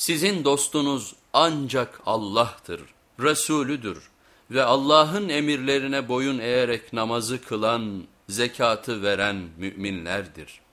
Sizin dostunuz ancak Allah'tır, Resulüdür ve Allah'ın emirlerine boyun eğerek namazı kılan, zekatı veren müminlerdir.''